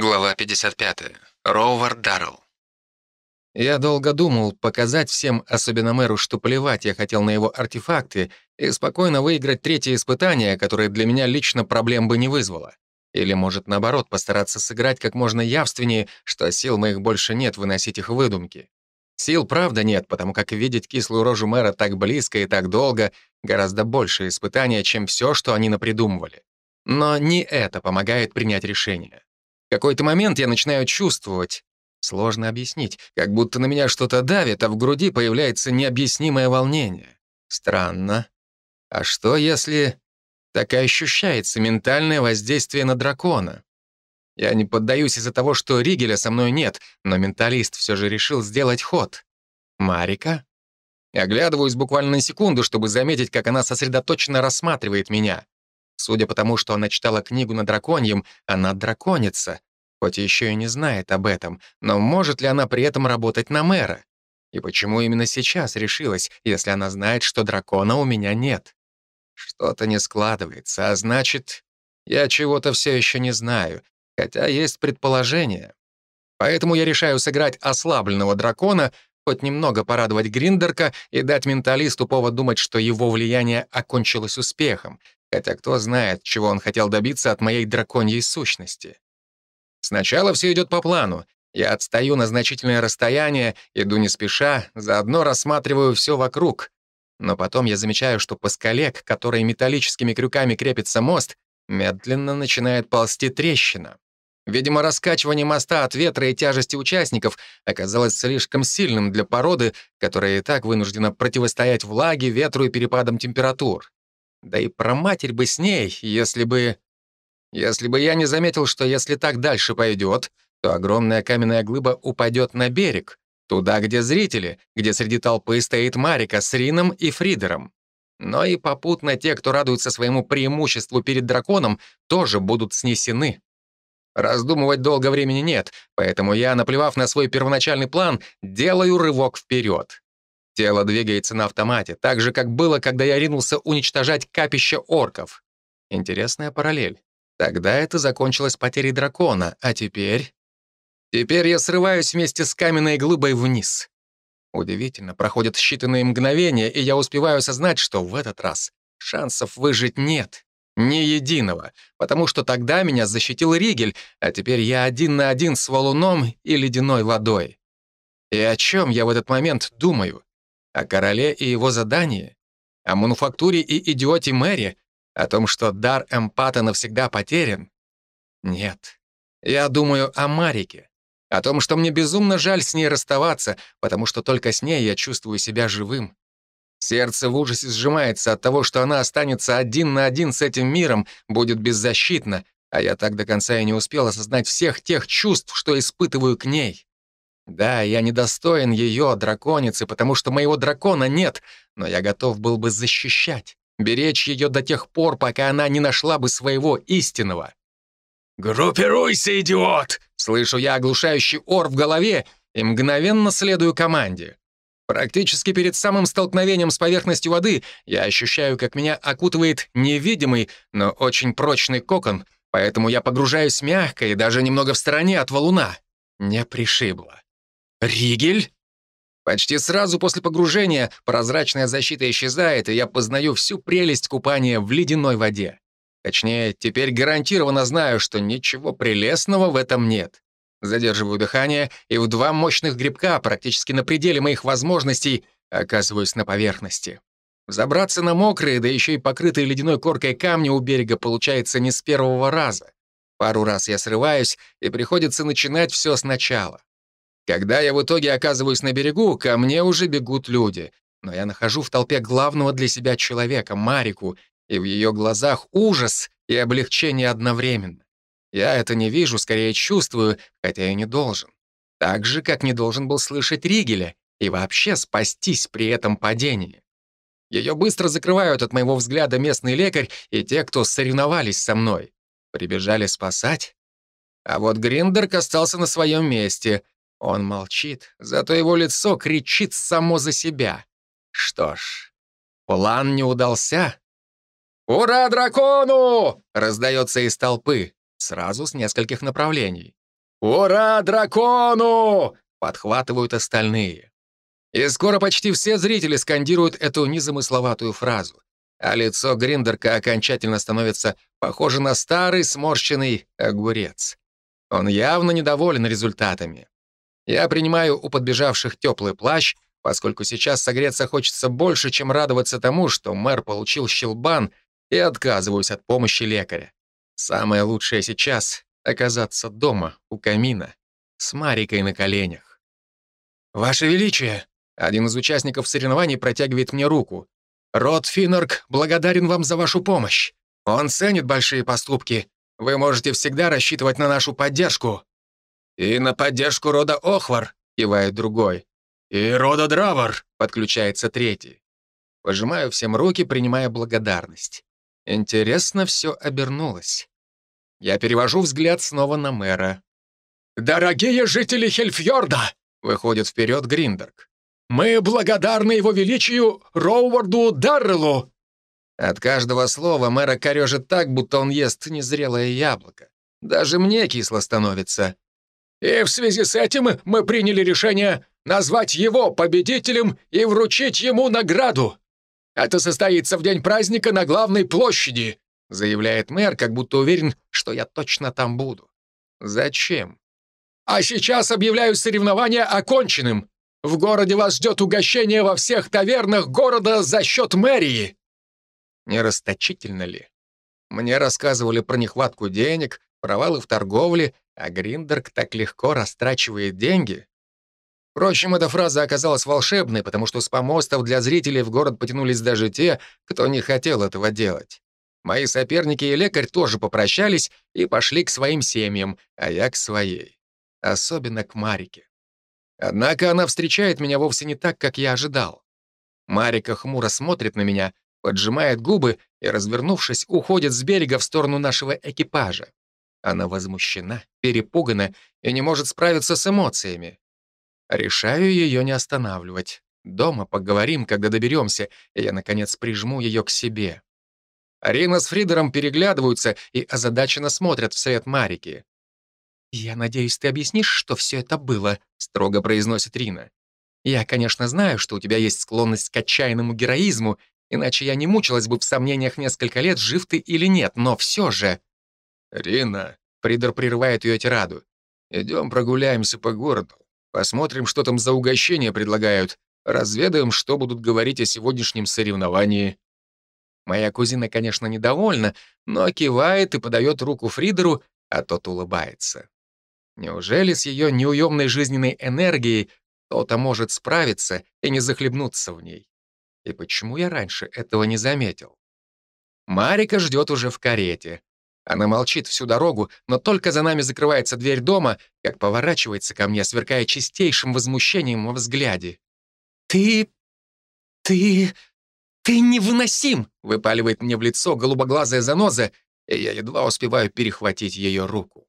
Глава 55. Роувар Даррелл. Я долго думал показать всем, особенно мэру, что плевать я хотел на его артефакты и спокойно выиграть третье испытание, которое для меня лично проблем бы не вызвало. Или, может, наоборот, постараться сыграть как можно явственнее, что сил моих больше нет выносить их выдумки. Сил, правда, нет, потому как видеть кислую рожу мэра так близко и так долго гораздо больше испытания, чем все, что они напридумывали. Но не это помогает принять решение. В какой-то момент я начинаю чувствовать. Сложно объяснить, как будто на меня что-то давит, а в груди появляется необъяснимое волнение. Странно. А что, если так и ощущается ментальное воздействие на дракона? Я не поддаюсь из-за того, что Ригеля со мной нет, но менталист все же решил сделать ход. Марика? Оглядываюсь буквально на секунду, чтобы заметить, как она сосредоточенно рассматривает меня. Судя по тому, что она читала книгу на драконьем, она драконица, хоть еще и не знает об этом, но может ли она при этом работать на мэра? И почему именно сейчас решилась, если она знает, что дракона у меня нет? Что-то не складывается, а значит, я чего-то все еще не знаю, хотя есть предположение. Поэтому я решаю сыграть ослабленного дракона, хоть немного порадовать Гриндерка и дать менталисту повод думать, что его влияние окончилось успехом, Хотя кто знает, чего он хотел добиться от моей драконьей сущности. Сначала все идет по плану. Я отстаю на значительное расстояние, иду не спеша, заодно рассматриваю все вокруг. Но потом я замечаю, что по скале, к которой металлическими крюками крепится мост, медленно начинает ползти трещина. Видимо, раскачивание моста от ветра и тяжести участников оказалось слишком сильным для породы, которая и так вынуждена противостоять влаге, ветру и перепадам температур. Да и про матерь бы с ней, если бы... Если бы я не заметил, что если так дальше пойдет, то огромная каменная глыба упадет на берег, туда, где зрители, где среди толпы стоит Марика с Рином и Фридером. Но и попутно те, кто радуется своему преимуществу перед драконом, тоже будут снесены. Раздумывать долго времени нет, поэтому я, наплевав на свой первоначальный план, делаю рывок вперед. Тело двигается на автомате, так же, как было, когда я ринулся уничтожать капище орков. Интересная параллель. Тогда это закончилось потерей дракона, а теперь... Теперь я срываюсь вместе с каменной глыбой вниз. Удивительно, проходят считанные мгновения, и я успеваю осознать, что в этот раз шансов выжить нет. Ни единого, потому что тогда меня защитил Ригель, а теперь я один на один с валуном и ледяной водой. И о чем я в этот момент думаю? О короле и его задании? О мануфактуре и идиоте Мэри? О том, что дар эмпата навсегда потерян? Нет. Я думаю о Марике. О том, что мне безумно жаль с ней расставаться, потому что только с ней я чувствую себя живым. Сердце в ужасе сжимается от того, что она останется один на один с этим миром, будет беззащитна, а я так до конца и не успел осознать всех тех чувств, что испытываю к ней. Да, я недостоин ее, драконицы, потому что моего дракона нет, но я готов был бы защищать, беречь ее до тех пор, пока она не нашла бы своего истинного. «Группируйся, идиот!» Слышу я оглушающий ор в голове и мгновенно следую команде. Практически перед самым столкновением с поверхностью воды я ощущаю, как меня окутывает невидимый, но очень прочный кокон, поэтому я погружаюсь мягко и даже немного в стороне от валуна. Не пришибло. «Ригель?» Почти сразу после погружения прозрачная защита исчезает, и я познаю всю прелесть купания в ледяной воде. Точнее, теперь гарантированно знаю, что ничего прелестного в этом нет. Задерживаю дыхание, и в два мощных грибка, практически на пределе моих возможностей, оказываюсь на поверхности. Забраться на мокрые, да еще и покрытые ледяной коркой камни у берега получается не с первого раза. Пару раз я срываюсь, и приходится начинать все сначала. Когда я в итоге оказываюсь на берегу, ко мне уже бегут люди. Но я нахожу в толпе главного для себя человека, Марику, и в ее глазах ужас и облегчение одновременно. Я это не вижу, скорее чувствую, хотя и не должен. Так же, как не должен был слышать Ригеля и вообще спастись при этом падении. Ее быстро закрывают от моего взгляда местный лекарь и те, кто соревновались со мной. Прибежали спасать? А вот Гриндерк остался на своем месте, он молчит, зато его лицо кричит само за себя. Что ж, план не удался. «Ура дракону!» — раздается из толпы, сразу с нескольких направлений. «Ура дракону!» — подхватывают остальные. И скоро почти все зрители скандируют эту незамысловатую фразу, а лицо Гриндерка окончательно становится похоже на старый сморщенный огурец. Он явно недоволен результатами. Я принимаю у подбежавших теплый плащ, поскольку сейчас согреться хочется больше, чем радоваться тому, что мэр получил щелбан, и отказываюсь от помощи лекаря. Самое лучшее сейчас — оказаться дома, у камина, с Марикой на коленях. «Ваше Величие!» — один из участников соревнований протягивает мне руку. «Род Финнорк благодарен вам за вашу помощь. Он ценит большие поступки. Вы можете всегда рассчитывать на нашу поддержку». «И на поддержку рода Охвар», — кивает другой. «И рода Дравар», — подключается третий. Пожимаю всем руки, принимая благодарность. Интересно все обернулось. Я перевожу взгляд снова на мэра. «Дорогие жители Хельфьорда!» — выходит вперед Гриндерг. «Мы благодарны его величию Роуварду Дарреллу!» От каждого слова мэра корежит так, будто он ест незрелое яблоко. Даже мне кисло становится. И в связи с этим мы приняли решение назвать его победителем и вручить ему награду. Это состоится в день праздника на главной площади, заявляет мэр, как будто уверен, что я точно там буду. Зачем? А сейчас объявляю соревнование оконченным. В городе вас ждет угощение во всех тавернах города за счет мэрии. Не расточительно ли? Мне рассказывали про нехватку денег, провалы в торговле, а Гриндерк так легко растрачивает деньги. Впрочем, эта фраза оказалась волшебной, потому что с помостов для зрителей в город потянулись даже те, кто не хотел этого делать. Мои соперники и лекарь тоже попрощались и пошли к своим семьям, а я к своей. Особенно к Марике. Однако она встречает меня вовсе не так, как я ожидал. Марика хмуро смотрит на меня, поджимает губы и, развернувшись, уходит с берега в сторону нашего экипажа. Она возмущена, перепугана и не может справиться с эмоциями. Решаю ее не останавливать. Дома поговорим, когда доберемся, и я, наконец, прижму ее к себе. Арина с Фридером переглядываются и озадаченно смотрят вслед Марики. «Я надеюсь, ты объяснишь, что все это было», — строго произносит Рина. «Я, конечно, знаю, что у тебя есть склонность к отчаянному героизму, иначе я не мучилась бы в сомнениях несколько лет, жив ты или нет, но все же...» «Рина», — Фридер прерывает ее тираду, «идем прогуляемся по городу, посмотрим, что там за угощения предлагают, разведаем, что будут говорить о сегодняшнем соревновании». Моя кузина, конечно, недовольна, но кивает и подает руку Фридеру, а тот улыбается. Неужели с ее неуемной жизненной энергией кто-то может справиться и не захлебнуться в ней? И почему я раньше этого не заметил? Марика ждет уже в карете. Она молчит всю дорогу, но только за нами закрывается дверь дома, как поворачивается ко мне, сверкая чистейшим возмущением во взгляде. «Ты... ты... «Ты невыносим!» — выпаливает мне в лицо голубоглазая заноза, и я едва успеваю перехватить ее руку.